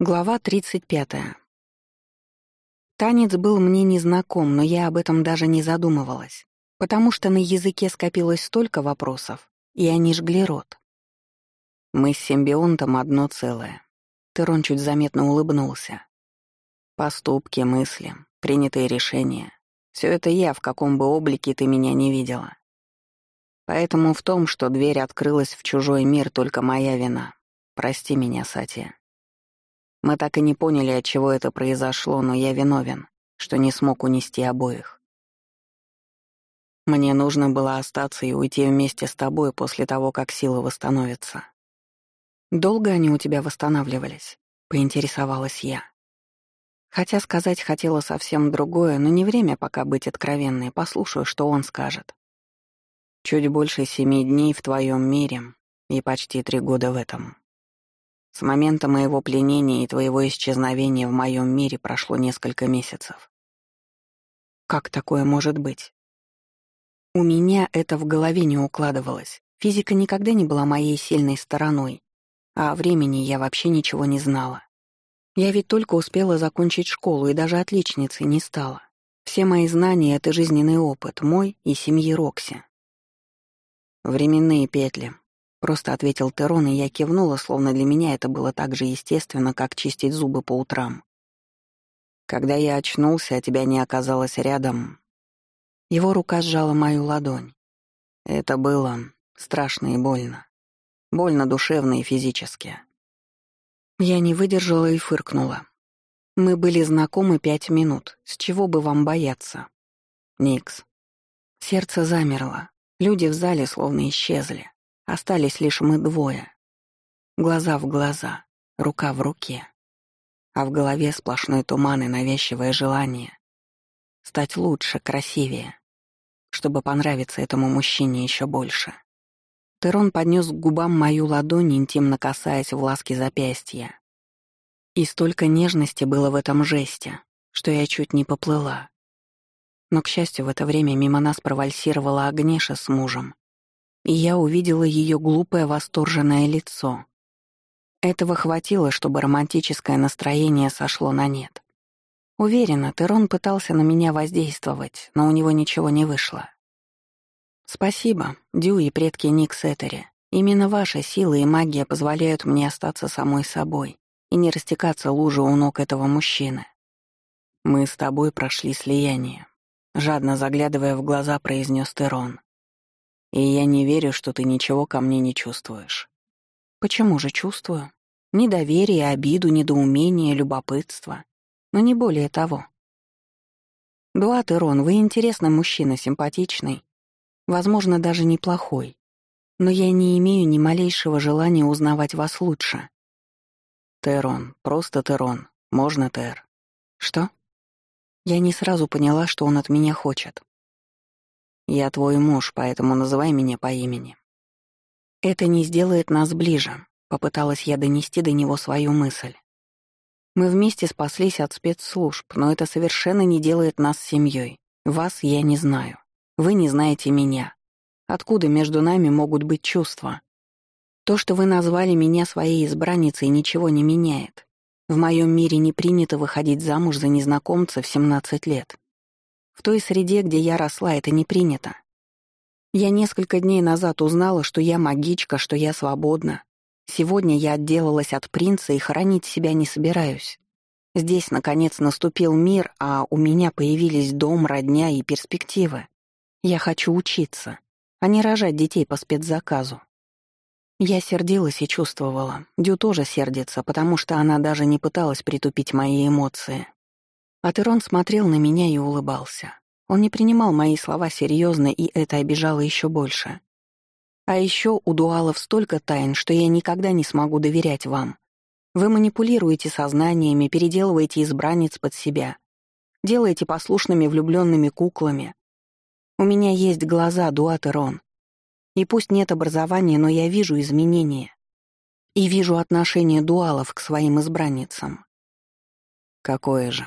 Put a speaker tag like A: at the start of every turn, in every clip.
A: Глава 35. Танец был мне незнаком, но я об этом даже не задумывалась, потому что на языке скопилось столько вопросов, и они жгли рот. Мы с симбионтом одно целое. Терон чуть заметно улыбнулся. Поступки, мысли, принятые решения — все это я, в каком бы облике ты меня не видела. Поэтому в том, что дверь открылась в чужой мир, только моя вина. Прости меня, Сатия. Мы так и не поняли, от чего это произошло, но я виновен, что не смог унести обоих. Мне нужно было остаться и уйти вместе с тобой после того, как сила восстановится. Долго они у тебя восстанавливались? Поинтересовалась я. Хотя сказать хотела совсем другое, но не время пока быть откровенной, послушаю, что он скажет. Чуть больше семи дней в твоем мире и почти три года в этом. С момента моего пленения и твоего исчезновения в моем мире прошло несколько месяцев. Как такое может быть? У меня это в голове не укладывалось. Физика никогда не была моей сильной стороной, а о времени я вообще ничего не знала. Я ведь только успела закончить школу и даже отличницей не стала. Все мои знания — это жизненный опыт, мой и семьи Рокси. Временные петли, Просто ответил Терон, и я кивнула, словно для меня это было так же естественно, как чистить зубы по утрам. Когда я очнулся, а тебя не оказалось рядом, его рука сжала мою ладонь. Это было страшно и больно. Больно душевно и физически. Я не выдержала и фыркнула. Мы были знакомы пять минут. С чего бы вам бояться? Никс. Сердце замерло. Люди в зале словно исчезли. Остались лишь мы двое. Глаза в глаза, рука в руке. А в голове сплошной туман и навязчивое желание стать лучше, красивее, чтобы понравиться этому мужчине еще больше. Терон поднес к губам мою ладонь, интимно касаясь в ласке запястья. И столько нежности было в этом жесте, что я чуть не поплыла. Но, к счастью, в это время мимо нас провальсировала Агнеша с мужем, и я увидела ее глупое восторженное лицо. Этого хватило, чтобы романтическое настроение сошло на нет. Уверена, Терон пытался на меня воздействовать, но у него ничего не вышло. Спасибо, Дю и предки Ник Сеттери. Именно ваша сила и магия позволяют мне остаться самой собой и не растекаться лужей у ног этого мужчины. Мы с тобой прошли слияние. Жадно заглядывая в глаза, произнес Терон. И я не верю, что ты ничего ко мне не чувствуешь. Почему же чувствую? Недоверие, обиду, недоумение, любопытство. Но не более того. Дуат Ирон, вы интересный мужчина, симпатичный. Возможно, даже неплохой. Но я не имею ни малейшего желания узнавать вас лучше. Терон, просто Терон. Можно Тер. Что? Я не сразу поняла, что он от меня хочет. Я твой муж, поэтому называй меня по имени. Это не сделает нас ближе, попыталась я донести до него свою мысль. Мы вместе спаслись от спецслужб, но это совершенно не делает нас семьей. Вас я не знаю. Вы не знаете меня. Откуда между нами могут быть чувства? То, что вы назвали меня своей избранницей, ничего не меняет. В моем мире не принято выходить замуж за незнакомца в 17 лет. В той среде, где я росла, это не принято. Я несколько дней назад узнала, что я магичка, что я свободна. Сегодня я отделалась от принца и хранить себя не собираюсь. Здесь, наконец, наступил мир, а у меня появились дом, родня и перспективы. Я хочу учиться, а не рожать детей по спецзаказу. Я сердилась и чувствовала. Дю тоже сердится, потому что она даже не пыталась притупить мои эмоции. Атерон смотрел на меня и улыбался. Он не принимал мои слова серьезно, и это обижало еще больше. А еще у дуалов столько тайн, что я никогда не смогу доверять вам. Вы манипулируете сознаниями, переделываете избранниц под себя, делаете послушными влюбленными куклами. У меня есть глаза, Дуатерон. И пусть нет образования, но я вижу изменения. И вижу отношение дуалов к своим избранницам. Какое же?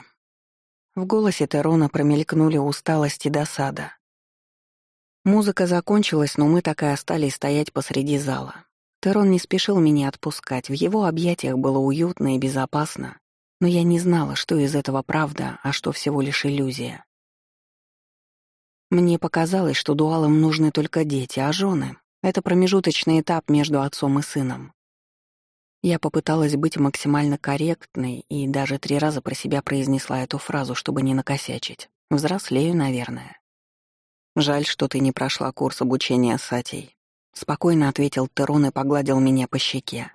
A: В голосе Терона промелькнули усталость и досада. Музыка закончилась, но мы так и остались стоять посреди зала. Терон не спешил меня отпускать, в его объятиях было уютно и безопасно, но я не знала, что из этого правда, а что всего лишь иллюзия. Мне показалось, что дуалам нужны только дети, а жены — это промежуточный этап между отцом и сыном. Я попыталась быть максимально корректной и даже три раза про себя произнесла эту фразу, чтобы не накосячить. Взрослею, наверное. «Жаль, что ты не прошла курс обучения Сатей», — спокойно ответил Терон и погладил меня по щеке.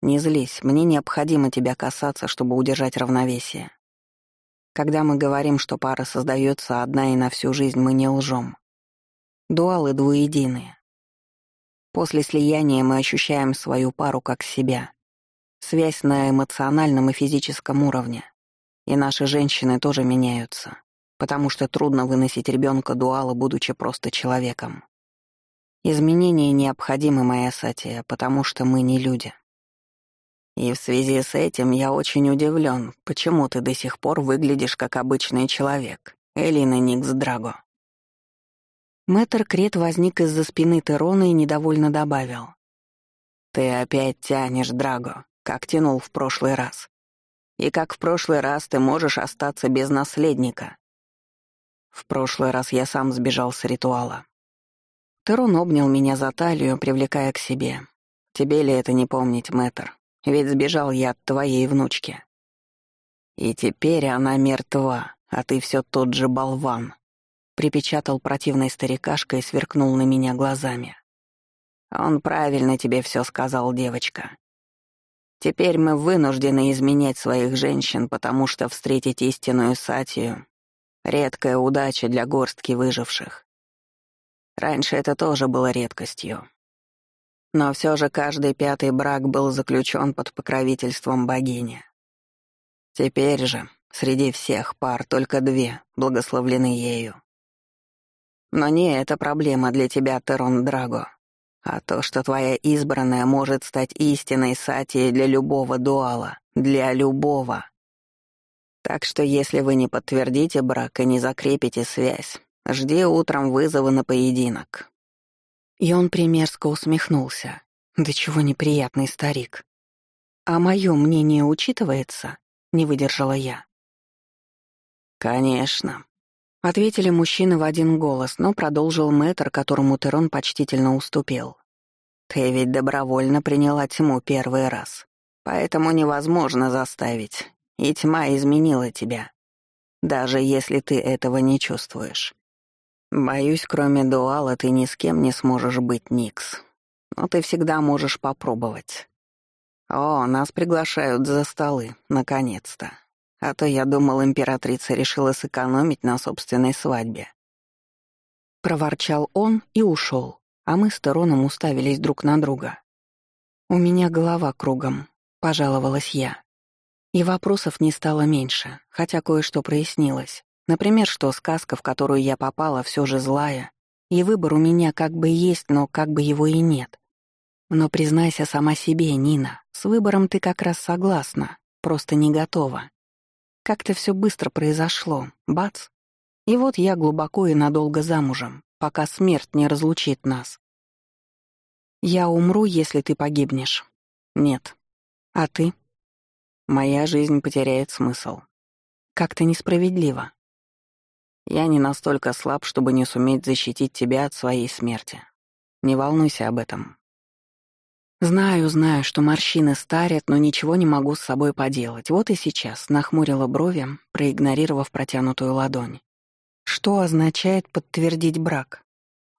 A: «Не злись, мне необходимо тебя касаться, чтобы удержать равновесие. Когда мы говорим, что пара создается одна и на всю жизнь, мы не лжем. Дуалы двуединые. После слияния мы ощущаем свою пару как себя. Связь на эмоциональном и физическом уровне. И наши женщины тоже меняются, потому что трудно выносить ребенка дуала, будучи просто человеком. Изменения необходимы, моя Сатия, потому что мы не люди. И в связи с этим я очень удивлен, почему ты до сих пор выглядишь как обычный человек, Элина Никс Драго. Мэтр Крет возник из-за спины Терона и недовольно добавил. «Ты опять тянешь, Драго, как тянул в прошлый раз. И как в прошлый раз ты можешь остаться без наследника. В прошлый раз я сам сбежал с ритуала. Терон обнял меня за талию, привлекая к себе. Тебе ли это не помнить, Мэтр? Ведь сбежал я от твоей внучки. И теперь она мертва, а ты все тот же болван припечатал противной старикашкой и сверкнул на меня глазами. «Он правильно тебе все сказал, девочка. Теперь мы вынуждены изменять своих женщин, потому что встретить истинную сатию — редкая удача для горстки выживших. Раньше это тоже было редкостью. Но все же каждый пятый брак был заключен под покровительством богини. Теперь же среди всех пар только две благословлены ею. Но не это проблема для тебя, Терон Драго, а то, что твоя избранная может стать истинной сатией для любого дуала, для любого. Так что если вы не подтвердите брак и не закрепите связь, жди утром вызова на поединок». И он примерзко усмехнулся. «Да чего неприятный старик. А мое мнение учитывается?» — не выдержала я. «Конечно», Ответили мужчины в один голос, но продолжил мэтр, которому Терон почтительно уступил. «Ты ведь добровольно приняла тьму первый раз, поэтому невозможно заставить, и тьма изменила тебя, даже если ты этого не чувствуешь. Боюсь, кроме дуала ты ни с кем не сможешь быть, Никс, но ты всегда можешь попробовать. О, нас приглашают за столы, наконец-то. А то я думал, императрица решила сэкономить на собственной свадьбе. Проворчал он и ушел, а мы с Тероном уставились друг на друга. «У меня голова кругом», — пожаловалась я. И вопросов не стало меньше, хотя кое-что прояснилось. Например, что сказка, в которую я попала, все же злая, и выбор у меня как бы есть, но как бы его и нет. Но признайся сама себе, Нина, с выбором ты как раз согласна, просто не готова. Как-то все быстро произошло. Бац. И вот я глубоко и надолго замужем, пока смерть не разлучит нас. Я умру, если ты погибнешь. Нет. А ты? Моя жизнь потеряет смысл. Как-то несправедливо. Я не настолько слаб, чтобы не суметь защитить тебя от своей смерти. Не волнуйся об этом. Знаю, знаю, что морщины старят, но ничего не могу с собой поделать. Вот и сейчас нахмурила брови, проигнорировав протянутую ладонь. Что означает подтвердить брак?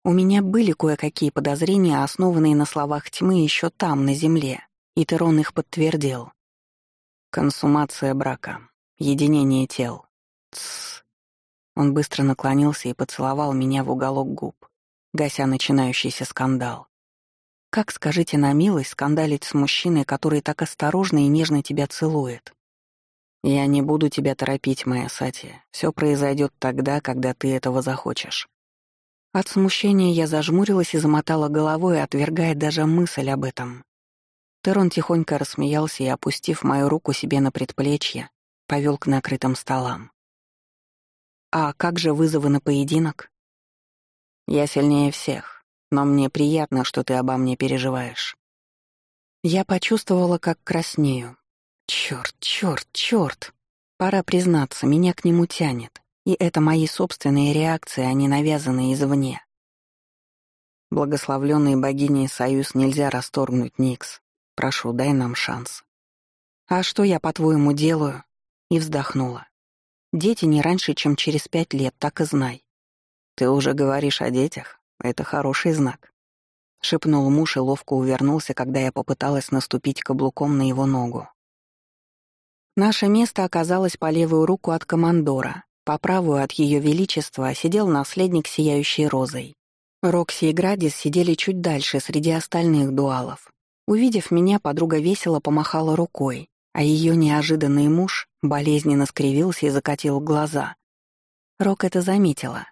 A: У меня были кое-какие подозрения, основанные на словах тьмы еще там, на земле, и Терон их подтвердил. Консумация брака, единение тел. Тссс. Он быстро наклонился и поцеловал меня в уголок губ, гася начинающийся скандал. Как, скажите на милость, скандалить с мужчиной, который так осторожно и нежно тебя целует? Я не буду тебя торопить, моя Сати. Все произойдет тогда, когда ты этого захочешь. От смущения я зажмурилась и замотала головой, отвергая даже мысль об этом. Терон тихонько рассмеялся и, опустив мою руку себе на предплечье, повел к накрытым столам. «А как же вызовы на поединок?» «Я сильнее всех. Но мне приятно, что ты обо мне переживаешь. Я почувствовала, как краснею. Чёрт, чёрт, чёрт. Пора признаться, меня к нему тянет. И это мои собственные реакции, а не навязанные извне. Благословленный богиней союз нельзя расторгнуть, Никс. Прошу, дай нам шанс. А что я, по-твоему, делаю? И вздохнула. Дети не раньше, чем через пять лет, так и знай. Ты уже говоришь о детях. Это хороший знак. Шепнул муж и ловко увернулся, когда я попыталась наступить каблуком на его ногу. Наше место оказалось по левую руку от командора, по правую от Ее Величества сидел наследник сияющей розой. Рокси и Градис сидели чуть дальше среди остальных дуалов. Увидев меня, подруга весело помахала рукой, а ее неожиданный муж болезненно скривился и закатил глаза. Рок это заметила.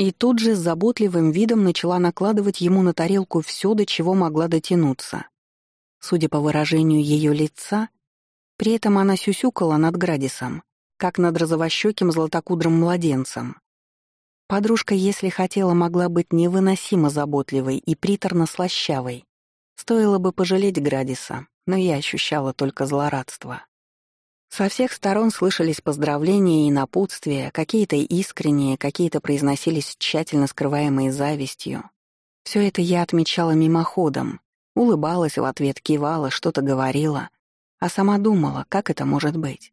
A: И тут же с заботливым видом начала накладывать ему на тарелку все, до чего могла дотянуться. Судя по выражению ее лица, при этом она сюсюкала над Градисом, как над розовощеким златокудрым младенцем. Подружка, если хотела, могла быть невыносимо заботливой и приторно-слащавой. Стоило бы пожалеть Градиса, но я ощущала только злорадство. Со всех сторон слышались поздравления и напутствия, какие-то искренние, какие-то произносились тщательно скрываемой завистью. Все это я отмечала мимоходом, улыбалась в ответ, кивала, что-то говорила, а сама думала, как это может быть.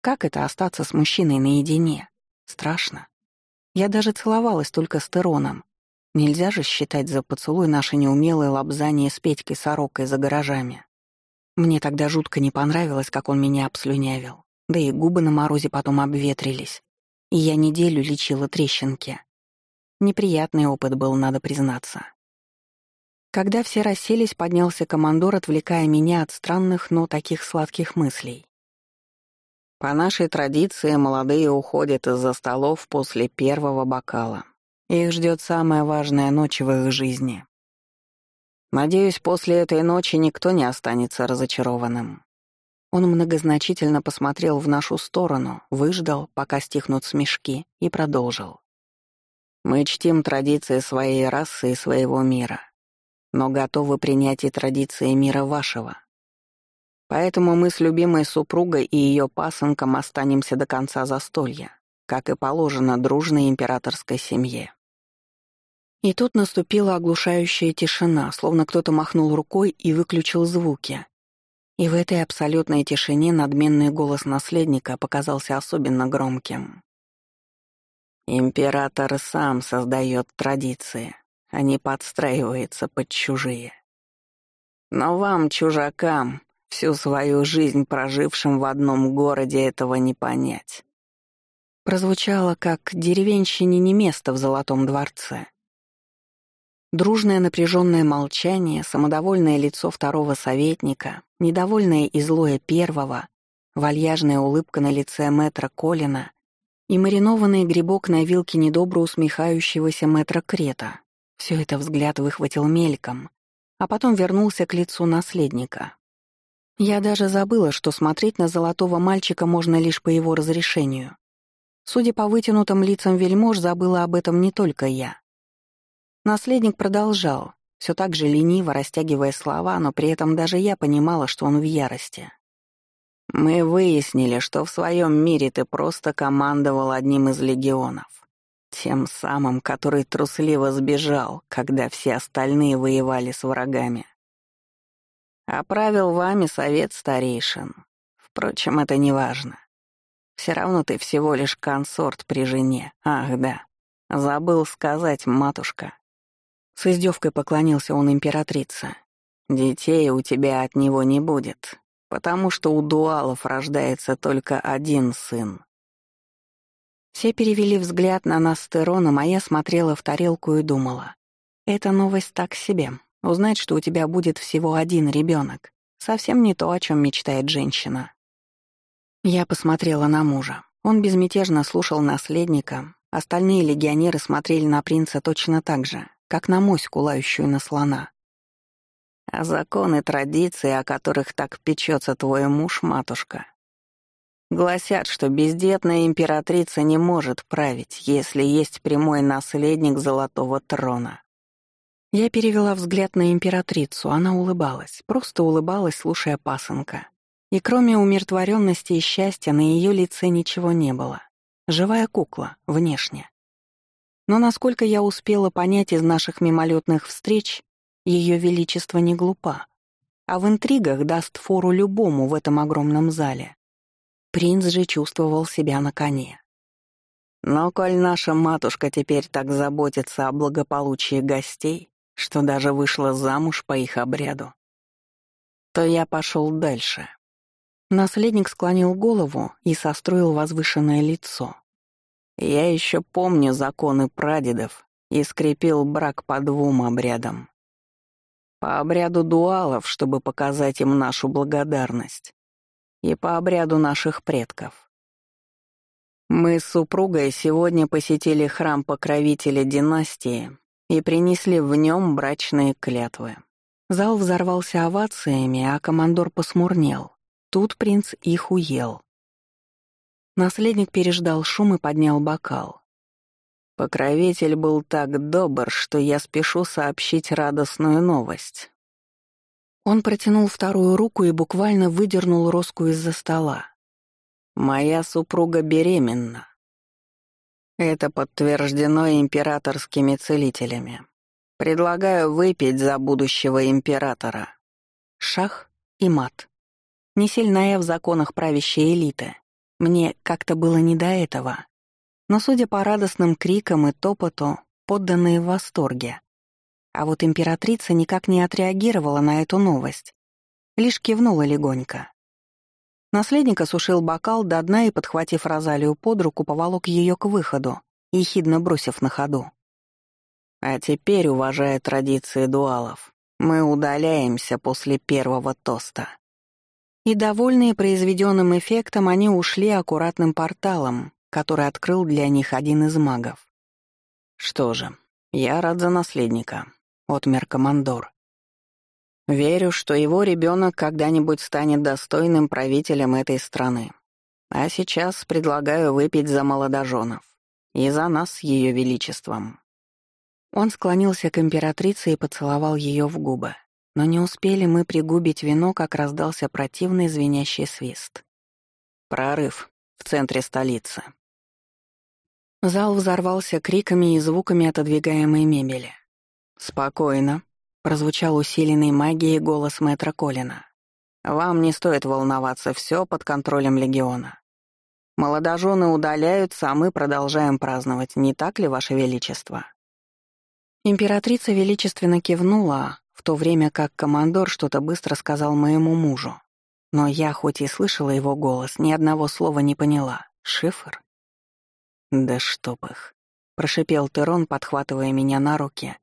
A: Как это остаться с мужчиной наедине? Страшно. Я даже целовалась только с Тероном. Нельзя же считать за поцелуй наше неумелое лобзание с Петькой Сорокой за гаражами. Мне тогда жутко не понравилось, как он меня обслюнявил. Да и губы на морозе потом обветрились. И я неделю лечила трещинки. Неприятный опыт был, надо признаться. Когда все расселись, поднялся командор, отвлекая меня от странных, но таких сладких мыслей. По нашей традиции молодые уходят из-за столов после первого бокала. Их ждет самая важная ночь в их жизни. Надеюсь, после этой ночи никто не останется разочарованным. Он многозначительно посмотрел в нашу сторону, выждал, пока стихнут смешки, и продолжил. Мы чтим традиции своей расы и своего мира, но готовы принять и традиции мира вашего. Поэтому мы с любимой супругой и ее пасынком останемся до конца застолья, как и положено дружной императорской семье. И тут наступила оглушающая тишина, словно кто-то махнул рукой и выключил звуки. И в этой абсолютной тишине надменный голос наследника показался особенно громким. «Император сам создает традиции, а не подстраивается под чужие. Но вам, чужакам, Всю свою жизнь прожившим в одном городе этого не понять. Прозвучало, как «деревенщине не место в Золотом дворце». Дружное напряженное молчание, самодовольное лицо второго советника, недовольное и злое первого, вальяжная улыбка на лице мэтра Колина и маринованный грибок на вилке недобро усмехающегося мэтра Крета. Все это взгляд выхватил мельком, а потом вернулся к лицу наследника, я даже забыла, что смотреть на золотого мальчика можно лишь по его разрешению. Судя по вытянутым лицам вельмож, забыла об этом не только я. Наследник продолжал, все так же лениво растягивая слова, но при этом даже я понимала, что он в ярости. «Мы выяснили, что в своем мире ты просто командовал одним из легионов. Тем самым, который трусливо сбежал, когда все остальные воевали с врагами. Оправил вами совет старейшин. Впрочем, это не важно. Все равно ты всего лишь консорт при жене. Ах, да. Забыл сказать, матушка. С издевкой поклонился он императрице. Детей у тебя от него не будет, потому что у дуалов рождается только один сын. Все перевели взгляд на нас с Тероном, а я смотрела в тарелку и думала. Эта новость так себе. Узнать, что у тебя будет всего один ребенок, совсем не то, о чем мечтает женщина. Я посмотрела на мужа. Он безмятежно слушал наследника. Остальные легионеры смотрели на принца точно так же, как на моську, лающую на слона. А законы, традиции, о которых так печется твой муж, матушка, гласят, что бездетная императрица не может править, если есть прямой наследник золотого трона. Я перевела взгляд на императрицу, она улыбалась, просто улыбалась, слушая пасынка. И кроме умиротворенности и счастья на ее лице ничего не было. Живая кукла, внешне. Но насколько я успела понять из наших мимолетных встреч, ее величество не глупа, а в интригах даст фору любому в этом огромном зале. Принц же чувствовал себя на коне. Но коль наша матушка теперь так заботится о благополучии гостей, что даже вышла замуж по их обряду, то я пошел дальше. Наследник склонил голову и состроил возвышенное лицо. Я еще помню законы прадедов и скрепил брак по двум обрядам. По обряду дуалов, чтобы показать им нашу благодарность, и по обряду наших предков. Мы с супругой сегодня посетили храм покровителя династии и принесли в нем брачные клятвы. Зал взорвался овациями, а командор посмурнел. Тут принц их уел. Наследник переждал шум и поднял бокал. Покровитель был так добр, что я спешу сообщить радостную новость. Он протянул вторую руку и буквально выдернул Роску из-за стола. «Моя супруга беременна. Это подтверждено императорскими целителями. Предлагаю выпить за будущего императора. Шах и мат. Не сильная в законах правящей элиты. Мне как-то было не до этого. Но, судя по радостным крикам и топоту, подданные в восторге. А вот императрица никак не отреагировала на эту новость. Лишь кивнула легонько. Наследник осушил бокал до дна и, подхватив Розалию под руку, поволок ее к выходу, ехидно бросив на ходу. «А теперь, уважая традиции дуалов, мы удаляемся после первого тоста». И, довольные произведенным эффектом, они ушли аккуратным порталом, который открыл для них один из магов. «Что же, я рад за наследника», — отмер командор. Верю, что его ребенок когда-нибудь станет достойным правителем этой страны. А сейчас предлагаю выпить за молодоженов. И за нас с ее величеством». Он склонился к императрице и поцеловал ее в губы. Но не успели мы пригубить вино, как раздался противный звенящий свист. Прорыв в центре столицы. Зал взорвался криками и звуками отодвигаемой мебели. «Спокойно», прозвучал усиленный магией голос мэтра Колина. «Вам не стоит волноваться, все под контролем легиона. Молодожены удаляются, а мы продолжаем праздновать, не так ли, Ваше Величество?» Императрица величественно кивнула, в то время как командор что-то быстро сказал моему мужу. Но я, хоть и слышала его голос, ни одного слова не поняла. Шифр? «Да чтоб их!» — прошипел Терон, подхватывая меня на руки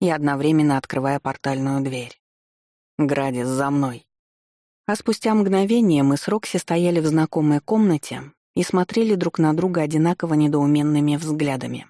A: и одновременно открывая портальную дверь. «Градис, за мной!» А спустя мгновение мы с Рокси стояли в знакомой комнате и смотрели друг на друга одинаково недоуменными взглядами.